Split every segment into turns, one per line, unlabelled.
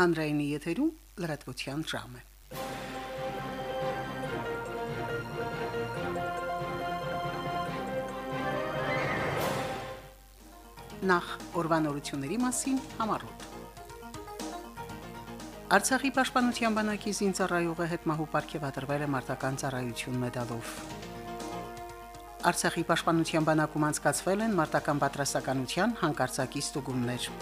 հանրայինի եթերում լրատվության ժամ է։ Նախ օրվանորությունների մասին համառոտ։ Արցախի պաշտպանության բանակի զինծառայողը հետմահու ապարգևատրվել է մարտական ծառայություն մեդալով։ Արցախի պաշտպանության բանակում անցկացվել են մարտական պատրաստականության հանկարծակի ստուգումներ։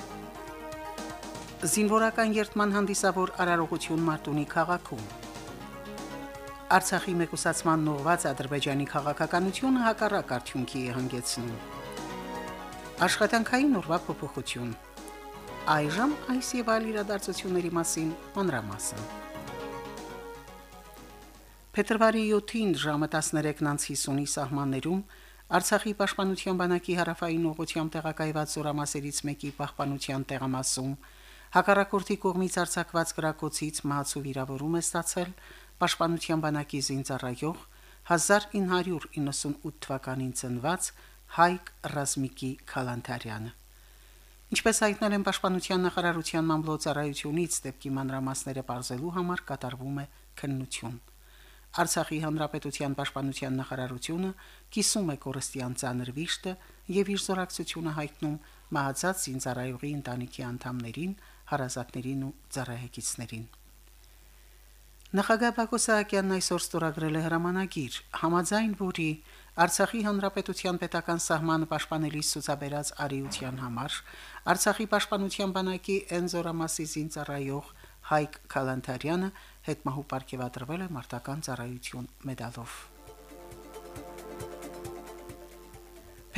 Զինվորական երթման հանդիսավոր արարողություն Մարտունի քաղաքում։ Արցախի մեկուսացման նողված Ադրբեջանի քաղաքականությունը հակառակ արդյունքի է հանգեցնում։ Աշխատանքային նորվա փոփոխություն։ Այժմ այս եւ այլ իրադարձությունների մասին մանրամասն։ Փետրվարի 7-ին ժամը 13:50-ի սահմաններում Արցախի պաշտպանության բանակի հարավային ուղղությամբ տեղակայված զորամասերից մեկի պահպանության տեղամասում հակառակորդի կողմից արձակված գրակոցից մահացու վիրավորում է ստացել պաշտպանության բանակի զինծառայող 1998 թվականին ծնված Հայկ Ռազմիկի Խալանթարյանը։ Ինչպես հայտնել են Պաշտպանության նախարարության մամլոյցարայությունից, դեպքի մանրամասները բարձելու համար կատարվում է քննություն։ Արցախի հանրապետության պաշտպանության նախարարությունը կիսում է կորստյան ցաներ վիշտը եւ իր զորակցությունը հայտնում մահացած զինծառայողի ընտանիքի անդամներին, հարազատներին ու ծառայեկիցներին։ Նախագահ Բակո Սահակյանն այսօր ստորագրել է հրամանագիր, համաձայն որի Արցախի հանրապետության պետական սահմանը պաշտպանելիս ցուցաբերած արիության համար Արցախի պաշտպանության բանակի Էնզորամասի զինծառայող Հայկ Խալանթարյանը հետմահու ապարգևատրվել է մարտական ծառայություն մեդալով։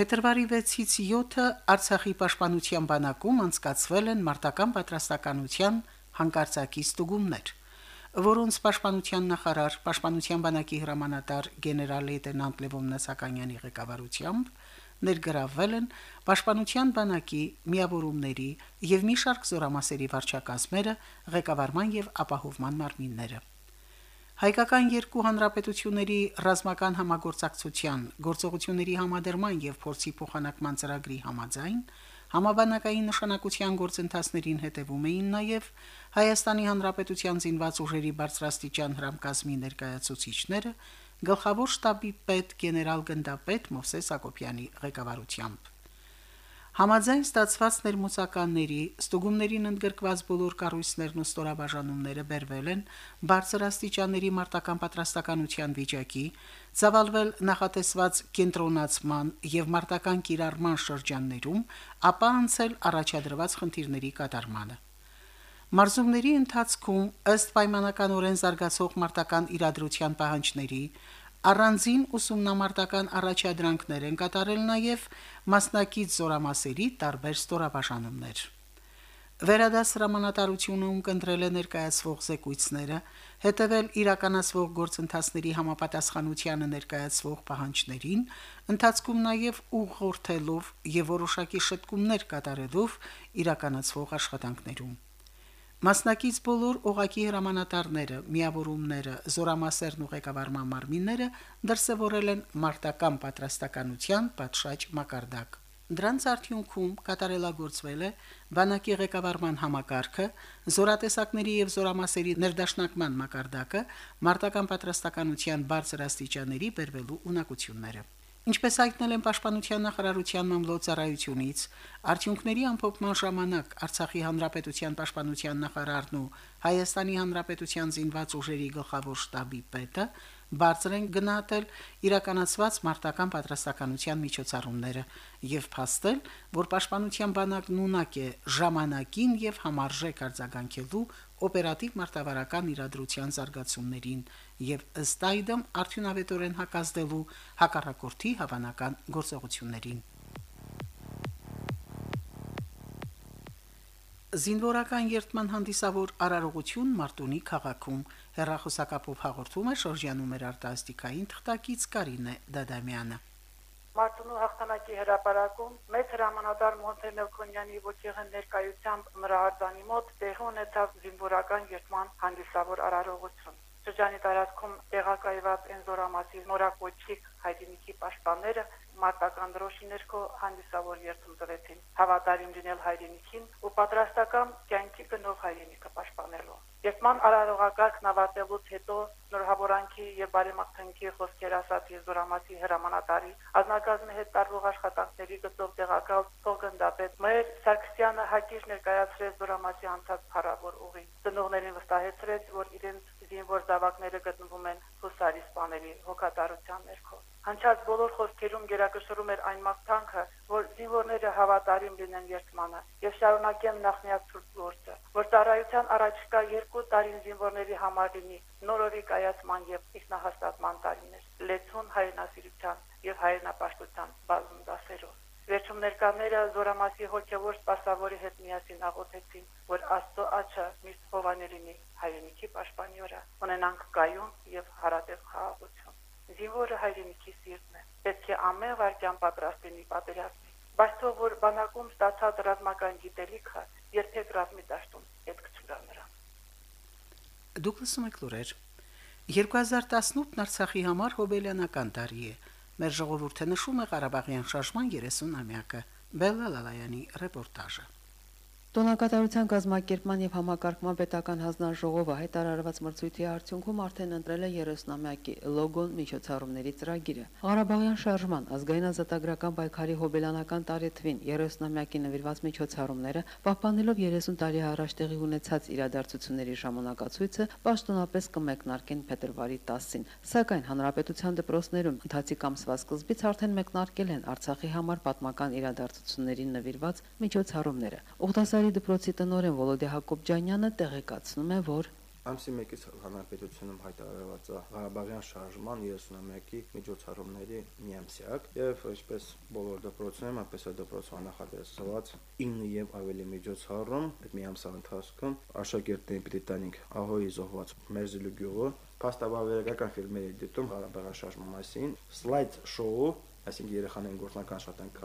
Փետրվարի 6-ից 7-ը Արցախի պաշտպանության բանակում անցկացվել են մարտական պատրաստականության հանկարծակի ստուգումներ որոնց պաշտպանության նախարար, պաշտպանության բանակի հրամանատար գեներալ լեյտենանտ Լևոն Նասականյանի ղեկավարությամբ ներգրավվել են պաշտպանության բանակի միավորումների եւ մի շարք զորամասերի վարչակազմերը, ղեկավարման եւ ապահովման մարմինները։ Հայկական երկու հանրապետությունների ռազմական համագործակցության, գործողությունների համադրման եւ փորձի փոխանակման ծրագրի համաձայն Համաբանակային նշանակության գործընթացներին հետևում էին նաև Հայաստանի Հանրապետության զինված ուժերի բարձրաստիճան հրամկազմի ներկայացուցիչները, գլխավոր շտաբի պետ գեներալ գնդապետ Մովսես Ակոբյանի ղեկավարությամբ։ Համաձայն ստացված ներմուծականների ստուգումներին ընդգրկված բոլոր կառույցներն ու ստորաբաժանումները բերվել են բարձրաստիճանների մարտական պատրաստականության վիճակի, ծավալվել նախատեսված կենտրոնացման եւ մարտական կիրառման շրջաններում, ապա անցել առաջադրված խնդիրների կատարմանը։ Մարզումների ընթացքում ըստ պայմանականորեն զարգացող մարտական իրադրության պահանջների Առանձին ուսումնամարտական առաջադրանքներ են կատարել նաև մասնակից զորամասերի տարբեր ստորաբաժանումներ։ Վերադաս հրամանատարությունը ունկնդրել է ներկայացվող զեկույցները, հետևել իրականացվող գործընթացների համապատասխանությանը ներկայացվող պահանջներին, ընթացքում նաև ուղղորդելով եւ որոշակի շտկումներ կատարելով իրականացվող աշխատանքներում։ Մասնակից բոլոր օղակի հրամանատարները, միավորումները, զորամասերն ու ղեկավարման մարմինները դրսևորել են մարտական պատրաստականության պատշաճ մակարդակ։ Դրանց արդյունքում կատարելագործվել է բանակի ղեկավարման համակարգը, զորատեսակների եւ զորամասերի ներդաշնակման մակարդակը, մարտական պատրաստականության բարձր աստիճանների բերվելու ունակությունները։ Ինչպես հայտնել են Պաշտպանության նախարարության մամլոյցարայությունից, արդյունքների ամփոփման ժամանակ Արցախի հանրապետության պաշտպանության նախարարն ու Հայաստանի հանրապետության զինված ուժերի գլխավոր շտաբի պետը բարձր են գնահատել իրականացված մարտական պատրաստականության միջոցառումները եւ փաստել, որ պաշտպանության բանակն ունակ է ժամանակին եւ համարժեք արձագանքելու օպերատիվ մարտավարական իրադրության զարգացումներին եւ ըստ այդմ արդյունավետորեն հակազդելու հակառակորդի հավանական գործողություններին։ Զինվորական երթման հանդիսավոր արարողություն Մարտունի քաղաքում հերրախոսակապով հաղորդում է շրջանում էր արտասթիկային թղթակից Կարինե Դադամյանը։
Մարտունու հաղթանակի հրապարակում մեծ հրամանատար Մոնտե Մելքոնյանի ոչեղեն ներկայությամբ նրա արձանի մոտ տեղի ունեցավ զինվորական երթման հանդիսավոր արարողություն։ Շրջանի տարածքում տեղակայված Էնզորամասի Մորակոչիկ հայրենիքի պաշտպանները մարտական դրոշի ներքո հանդիսավոր երթում տվեցին։ Հավատարիմ լինել հայրենիքին ու պատրաստական կյանքի գնով հայրենիքը պաշտպանել Երբման արարողակարգն ավարտելուց հետո նորհավորանքի եւ բարեմաղթանքի խոսքեր ասած Եզորամասի հրամանատարի ազնագազմի հետ տարվող աշխատանքների գծով տեղակալ Թողգնդապետ Մայր Սարգսյանը հակիր ներկայացրեց Զորամասի անցած փառավոր ուղի։ Ծնողներին վստահեցրեց, որ իրենց զինվոր զավակները գտնվում են Հուսարի սպաների հոգատարության ներքո։ Հնչած բոլոր խոսքերում գերակշռում էր այն մաղթանքը, որ զինվորները հավատարիմ լինեն երթմանը եւ շարունակեն նախնյաց ցուրտ գործը, որ ծառայության առաջիկա երկու տարին զինվորների համար լինի նորորի կայացման եւ ինքնահաստատման տարիներ, լեցուն հայրենասիրության եւ հայրենապաշտության բազում դասերով։ Վերջում ներկաները Զորամասի հոգևոր սպասավորի հետ միասին աղոթեցին, որ Աստծո աչը միշտ հովանելինի հայրենիքի պաշտպանի վրա ունենանք կայուն եւ հարատև խաղաղություն զինվորը հայրենիքի սիրտն է։ Պետք է ամեն վարքյան պատրաստ լինի պատերազմի։ Բայց թող որ բանակում ստացած ռազմական գիտելիքը երբեք ռազմի դաշտում հետ կցուրա նրան։
Դուք լսում եք լուրեր։ 2018-ն Արցախի համար հոբելյանական տարի է։ Մեր ժողովուրդը նշում է Ղարաբաղյան շարժման 30-ամյակը։ Բելլալալայանի ռեպորտաժը։
Տոնակատարության գազམ་ակերպման եւ համակարգման պետական հանձնաժողովը հայտարարված մրցույթի արդյունքում արդեն ընտրել է 30-ամյակի լոգոն միջոցառումների ծրագիրը։ Ղարաբաղյան շարժման ազգային ազատագրական պայքարի հոբելյանական տարեթվին 30-ամյակի նվիրված միջոցառումները պահպանելով 30 տարի առաջ տեղի ունեցած իրադարձությունների ժամանակացույցը պաշտոնապես կմեկնարկեն փետրվարի 10-ին։ Սակայն հանրապետության դպրոցներում ընթացիկ ամսվա սկզբից արդեն մեկնարկել են Արցախի համար պատմական իրադարձություններին նվիրված միջոցառումները։ Ուղտասար Սարի դպրոցի տնօրեն Վոլոդե Հակոբյանյանը տեղեկացնում է, որ
Ամսի 1-ից հանրապետությունում հայտարարված Ղարաբաղյան շարժման 30-ամյակի միջոցառումների միամսյակ եւ ինչպես բոլոր դպրոցներում, այնպես էլ դպրոցում նախատեսված 9 եւ ավելի միջոցառում այդ միամսա ընթացքում աշակերտներին պիտի տանենք ահոյի զոհված Մերզիլու գյուղը փաստաբավերական ֆիլմերի դիտում Ղարաբաղյան շարժման մասին սլայդ շոու այսինքն երեխաներին գործնական աշխատանք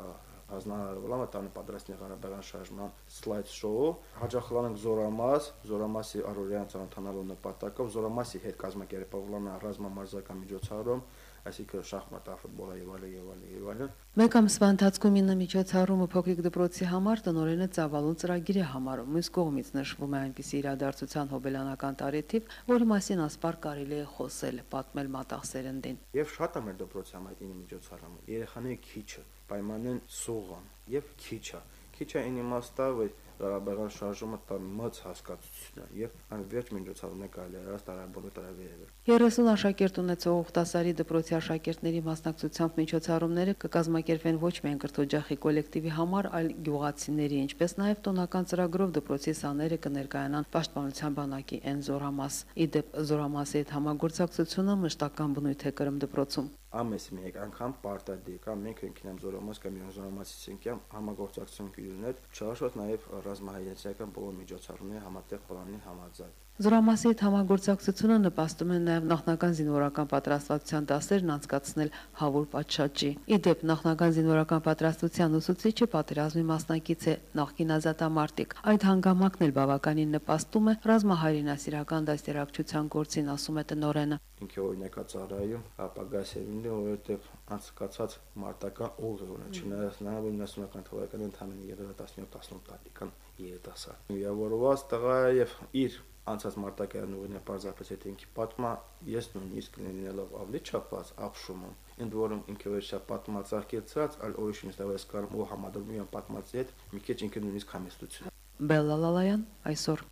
հանձնարարվելը տանը պատրաստի Ղարաբաղյան շարժման սլայդ շոու հաջախլանանք Զորամաս, Զորամասի Արորյան ծանոթանալու նպատակով Զորամասի հետ կազմակերպվելան ռազմամարզական միջոցառում այսինքն շախմատա, ֆուտբոլը եւ այլն եւ այլն եւ այլն։
Մեկ ամսվա ընթացքում ինը միջոցառումը փոքրիկ դպրոցի համար տնօրենը ծավալուն ծրագիր է համարում։ Մյուս կողմից նշվում է այնպիսի իրադարձության հոբելանական տարեթիվ, որի մասին ասպար կարելի է խոսել, պատմել մատաղ սերնդին։
Եվ շատ է մեր դպրոցի համար ինը միջոցառումը։ Երեխաները քիչը պայմանեն սողան եւ քիչը։ Քիչը այն իմաստա, որ Ղարաբաղյան շարժումը մած հասկացությունը եւ անվերջ միջոցառումներ կարելի է տարաբոլո տարավերել։
30 աշակերտ ունեցող Ուխտասարի դպրոցի աշակերտների մասնակցությամբ միջոցառումները կկազմակերպվեն ոչ միայն կրթօջախի կոլեկտիվի համար, այլ գյուղացիների, ինչպես նաեւ տոնական ծրագրով դպրոցի սաները կներկայանան Պաշտպանության բանակի N զորամաս։ Իդեպ զորամասի հետ համագործակցությունը մշտական բնույթ է կրում դպրոցում
ամես մեկ անգամ պարտադիր կամ մենք ինքնամ զորամաս կամ զորամասի ցենկյամ համագործակցություն կյուրներ չհաշված նաև ռազմահայացական բոլոր միջոցառումների համատեղ պլանի համաձայն
Զորամասի հետ համագործակցությունը նպաստում է նաև նախնական զինվորական պատրաստվածության դասերն անցկացնել Հավուր Պատշաճի։ Իդեպ նախնական զինվորական պատրաստության ուսուցիչը պատերազմի մասնակից է նախկին ազատամարտիկ։ Այդ հանգամանքն էլ բավականին նպաստում է ռազմահայրենասիրական դաստիարակչության գործին, ասում է տնորենը։
Ինքը օրինակա ծառայում ապագա սերունդը, որովհետև անցկացած մարտական ուղի ունի, չնայած նա 90-ական թվականին ընդամենը 17-18 տարեկան երիտասարդ։ Միավորված տղա եւ իր անցած մարտակայան ուղին պարզապես եթե ինքի պատմա, ես նույնիսկ լինելով ավելի չափված ապշում եմ։ Ընդ որում ինքը ոչ շատ պատմած արկեցած, այլ ուրիշ ինստավես կարում ու համադրում եմ պատմածի հետ, մի քիչ ինքը նույնիսկ համեստություն։
Բելլալալայան այսօր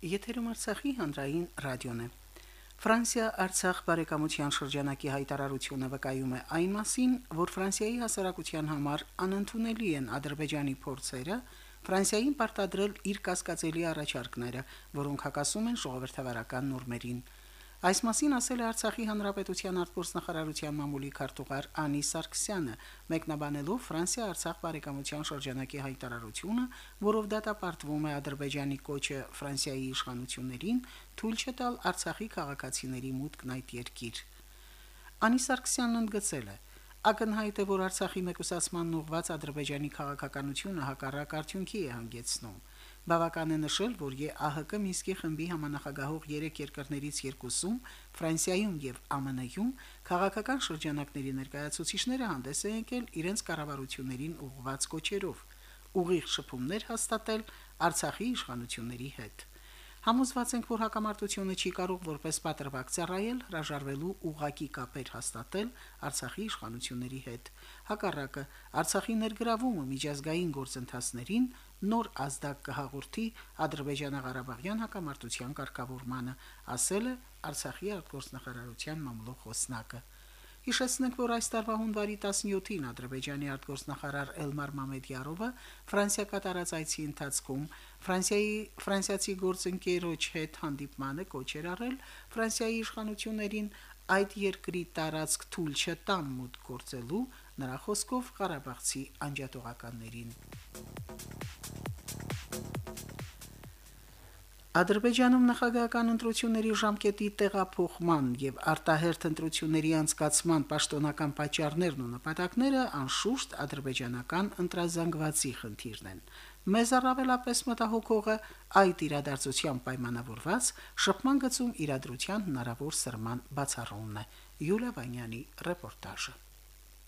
Եթերում Արցախի հանրային ռադիոն է։ Ֆրանսիա-Արցախ բարեկամության շրջանակի հայտարարությունը վկայում է այն մասին, որ Ֆրանսիայի հասարակության համար անընդունելի են Ադրբեջանի փորձերը Ֆրանսիային պարտադրել իր կասկածելի առաջարկները, որոնք հակասում են ժողովրդավարական նորմերին։ Այս մասին ասել է Արցախի հանրապետության արտգործնախարարության մամուլի քարտուղար Անի Սարգսյանը, մեկնաբանելով Ֆրանսիա-Արցախ բարեկամության շրջանակի հայտարարությունը, որով դատապարտվում է Ադրբեջանի կոչը Ֆրանսիայի իշխանություններին թույլ չտալ Արցախի քաղաքացիների մուտքն այդ երկիր։ Անի Սարգսյանն ընդգծել է. Ակնհայտ է, որ Արցախի մեկուսացման ուղված Ադրբեջանի քաղաքականությունը հակառակ արդյունքի է հանգեցնում։ Բավական է նշել, որ ԵԱՀԿ Մինսկի խմբի համանախագահող 3 երկրներից երկուսում, Ֆրանսիայում եւ ԱՄՆ-ում քաղաքական շրջանակների ներկայացուցիչները հանդես են եկել իրենց կառավարություններին ուղղված կոչերով, ուղիղ շփումներ հաստատել Արցախի իշխանությունների հետ։ Համոզված ենք, որ հակամարտությունը չի կարող որպես պատրվակ ծառայել հրաժարվելու ուղակի կապեր հաստատել Արցախի իշխանությունների հետ։ Հակառակը Արցախի ներգրավումը միջազգային գործընթացներին նոր ազդակ կհաղորդի Ադրբեջանա-Ղարաբաղյան հակամարտության կարգավորմանը, ասել է Արցախի արտգործնախարարության մամլոյ խոսնակը։ Հիշեցնենք, որ այս տարվա հունվարի 17-ին Ադրբեջանի արտգործնախարար Էլմար Մամեդյարովը Ֆրանսիա կատարած այցի ընթացքում Ֆրանսիայի ֆրանսիացի գործընկերոջ հետ հանդիպմանը կոչ էր արել Ֆրանսիայի իշխանություններին այդ երկրի տարածք թույլ չտան մուտք գործելու նրա խոսքով Ղարաբաղցի անջատողականներին։ Ադրբեջանում նախագահական ընտրությունների ժամկետի տեղափոխման եւ արտահերթ ընտրությունների անցկացման պաշտոնական պատճառներն ու նպատակները անշուշտ ադրբեջանական ընտրազանգվածի խնդիրն են։ Մեզ առավելապես մտահոգողը այդ իրադարձության պայմանավորված շփման գծում իրադրության հնարավոր սրման բացառումն է։ Յուլիա Վանյանի ռեպորտաժը։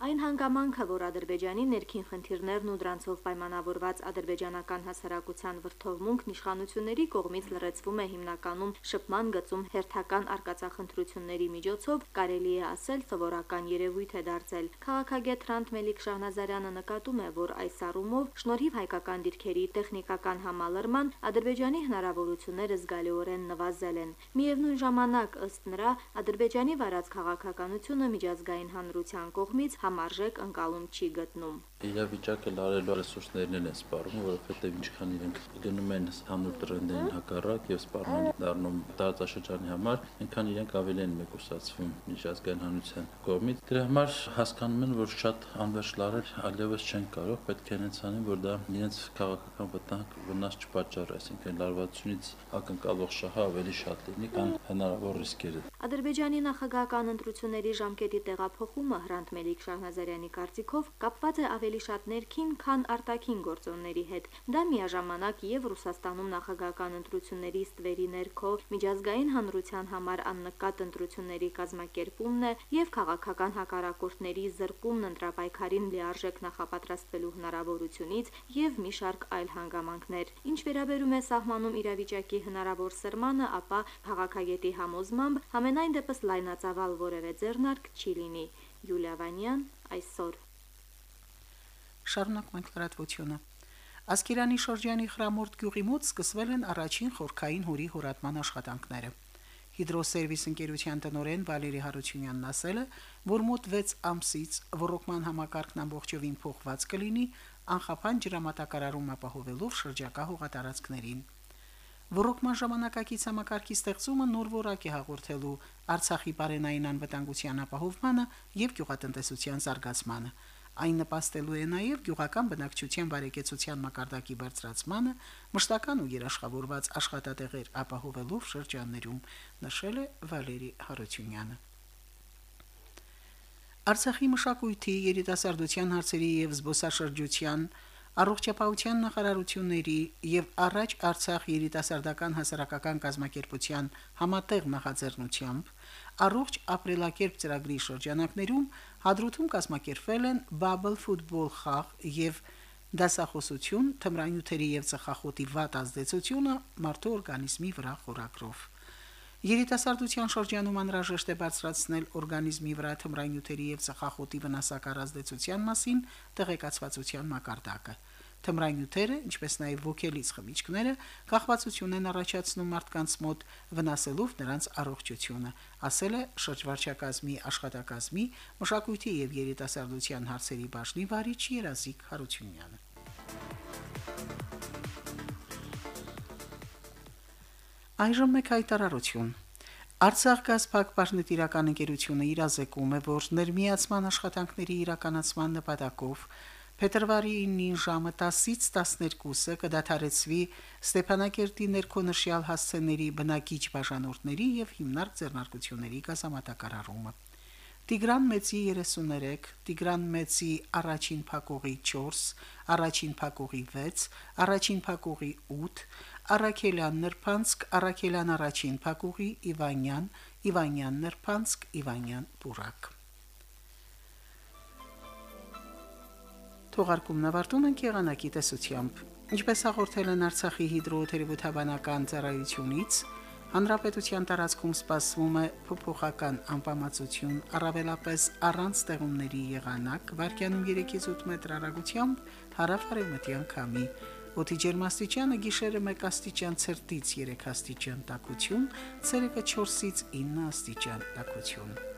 Այն հանգամանքը, որ Ադրբեջանի ներքին խնդիրներն ու դրանցով պայմանավորված ադրբեջանական հասարակության վրթովմունքն իշխանությունների կողմից լրացվում է հիմնականում շփման գծում հերթական արկածախնդրությունների միջոցով, կարելի է ասել սովորական երևույթ է դարձել։ Քաղաքագետ Հրանտ Մելիք Շահնազարյանը նկատում է, որ այս առումով շնորհիվ հայկական դիրքերի տեխնիկական համալրման Ադրբեջանի հնարավորությունները զգալիորեն նվազել են։ Միևնույն ժամանակ, ըստ նրա, Ադրբեջանի վարած քաղաքականությունը միջազգային հանրության կողմից համարժեք ընկալում չի գտնում։
Իրավիճակը լարելու ռեսուրսներն են սպառում, որովհետև ինչքան իրենք գնում են հանուր տրենդերին հակառակ եւ սպառնում են դառնում տարածաշրջանի համար, այնքան իրենք ավելի են մեկուսացվում միջազգային հանրության կողմից։ Դրա համար հասկանում են, որ շատ անվերջ լարել այլևս չեն կարող, պետք է հենց անեն, որ դա իրենց քաղաքական վտանգ վնաս չպատճառի, այսինքն լարվածությունից ակնկալող շահը ավելի շատ լինի, քան հնարավոր ռիսկերը։
Ադրբեջանի նախագահական ընտրությունների ժամկետի տեղափոխումը Հրանտ Մելիք Շահնազարյանի կարծիքով կապված է ավելի շատ ներքին, քան արտաքին գործոնների հետ։ Դա միաժամանակ եւ Ռուսաստանում նախագահական ընտրությունների ստվերի ներքո միջազգային հանրության համար աննկատ ընտրությունների կազմակերպումն է եւ քաղաքական հակառակորդների զրկումն ընտրապայքարին լիարժեք նախապատրաստվելու հնարավորությունից եւ մի շարք այլ հանգամանքներ։ Ինչ վերաբերում է սահմանում իրավիճակի հնարավոր սրմանը, ապա քաղաքագետի համոզմամբ ամենայն դեպս լայնածավալ որևէ ձեռնարկ չի լինի։ Յուլիա Վանյան այսօր։
Շարունակում ենք լրատվությունը։ Ասկերանի շրջանի Խրամորդ գյուղի մոտ սկսվել են առաջին խորքային հորի հորատման աշխատանքները։ Հիդրոսերվիս ընկերության տնօրեն Վալերի Հարությունյանն ասել է, որ մոտ 6 ամսից ռոռոկման համակարգն ամբողջովին փոխված կլինի անխափան ջրամատակարարում ապահովելով շրջակա հողատարածքներին։ Ռոռոկման ժամանակակից համակարգի ստեղծումը նոր որակ է հաղորդելու Արցախի բարենային անվտանգության ապահովմանը եւ գյուղատնտեսության զարգացմանը։ Այն նպաստելու է նաև գյուղական բնակչության բարեկեցության մակարդակի բարձրացմանը, մշտական ու երաշխավորված աշխատատեղեր ապահովելով շրջաններում, նշել է Վալերի Հարությունյանը։ Արցախի մշակույթի, երիտասարդության հարցերի եւ զբոսաշրջության Առողջապահության նախարարությունների եւ առաջ Արցախ երիտասարդական հասարակական կազմակերպության համատեղ նախաձեռնությամբ առողջ ապրելակերպ ծրագրի շրջանակներում հադրութում կազմակերպվել են Bubble Football խաղ եւ դասախոսություն թմրանյութերի եւ ծխախոտի վատ ազդեցությունը մարդու օրգանիզմի վրա խորագրով Երիտասարդության շրջանում անհրաժեշտ է բարձրացնել օրգանիզմի վրա թմրանյութերի եւ ծխախոտի վնասակար ազդեցության մասին տեղեկացվածության մակարդակը։ Թմրանյութերը, ինչպես նաև ոգելից խմիչքները, կախվածություն են առաջացնում մարդկանց մոտ, վնասելով նրանց առողջությունը, ասել է շրջվարչակազմի աշխատակազմի մշակույթի եւ երիտասարդության հարցերի բաժնի վարիչ Երազիկ Հարությունյանը։ Այժմ մեկ հայտարարություն։ Արցախ գազ փակbaşնետիրական ընկերությունը իրազեկում է, որ ներմիացման աշխատանքների իրականացման նպատակով փետրվարի 9-ին ժամը 10-ից 12-ը կդադարեցվի Ստեփանակերտի ներքոնշյալ հասցեների բնակիչ բաժանորդների եւ հիմնարկ ձեռնարկությունների գազամատակարարումը։ Տիգրան Մեծի 33, Տիգրան Մեծի առաջին փակողի 4, առաջին փակողի 6, առաջին փակողի 8, Արաքելյան Նրբանցկ, Արաքելյան առաջին Փակուղի, Իվանյան, Իվանյան Նրբանցկ, Իվանյան Պուրակ։ Թողարկումն ավարտում ենք եղանակի տեսությամբ։ Ինչպես հաղորդել են Արցախի հիդրոթերապևտաբանական ծառայությունից, հանրապետության տարածքում սպասվում է փոփոխական անբավարարություն, առավելապես առանց ստեղումների եղանակ, վարկյանում 3-ից 8 մետր հեռագությամբ հարավ-արևմտյան քամի։ Օդի ջերմաստիճանը գիշերը 1 աստիճան ցերտից 3 աստիճան տաքություն, ցերեկը 4-ից 9 աստիճան տաքություն։